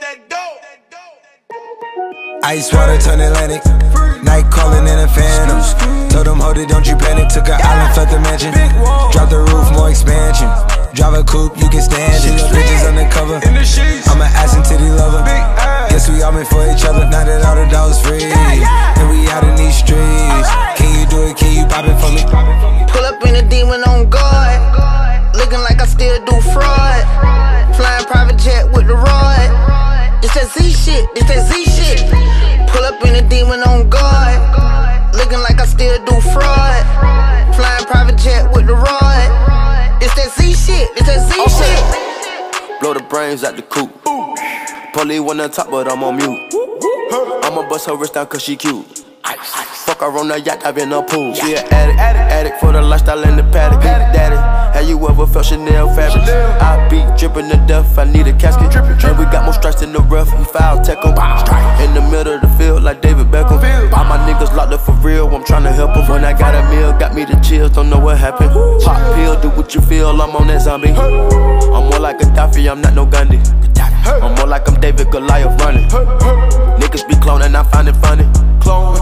that dope. Ice water turn Atlantic. Night calling in a phantom. Told them, hold it, don't you panic. Took an island, left the mansion. Drop the roof, more expansion. Drive a coupe, you can stand it. Bitches undercover. I'm an ass and titty lover. Guess we all been for each other. Now that all the dogs free, and we out in these streets. Can you Blow the brains out the coop. Polly on top, but I'm on mute. I'ma bust her wrist down cause she cute. Fuck her on the yacht, I've been a pool. She an addict, addict, addict for the lifestyle in the paddock. Daddy, have you ever felt Chanel fabric? I be dripping to death, I need a casket. And we got more strikes in the rough, we foul tech 'em. In the middle of the field, like David Beckham. All my niggas locked up for real, I'm tryna help 'em. When I got a meal, got me the chills, don't know what happened. Pop what you feel, I'm on that zombie. I'm more like Gaddafi, I'm not no Gandhi. I'm more like I'm David Goliath running. Niggas be cloning, I find it funny. Clone.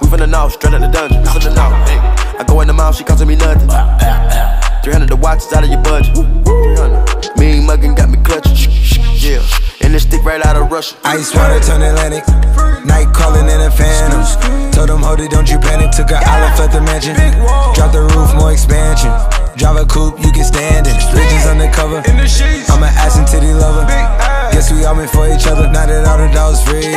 We finna know, straight out the dungeon. Know. Hey. I go in the mouth, she costing me nothing. 300 the watch is out of your budget. 300. Mean muggin' got me clutching. Yeah. And this stick right out of Russia. Ice water turn Atlantic. Night calling in a phantom. Told them, hold it, don't you panic. Took an island, left the mansion. Drop the roof, more expansion. Drive a coupe, you can stand it. Bitches undercover. I'm an ass and titty lover. Guess we all meant for each other. Now that all the dogs free.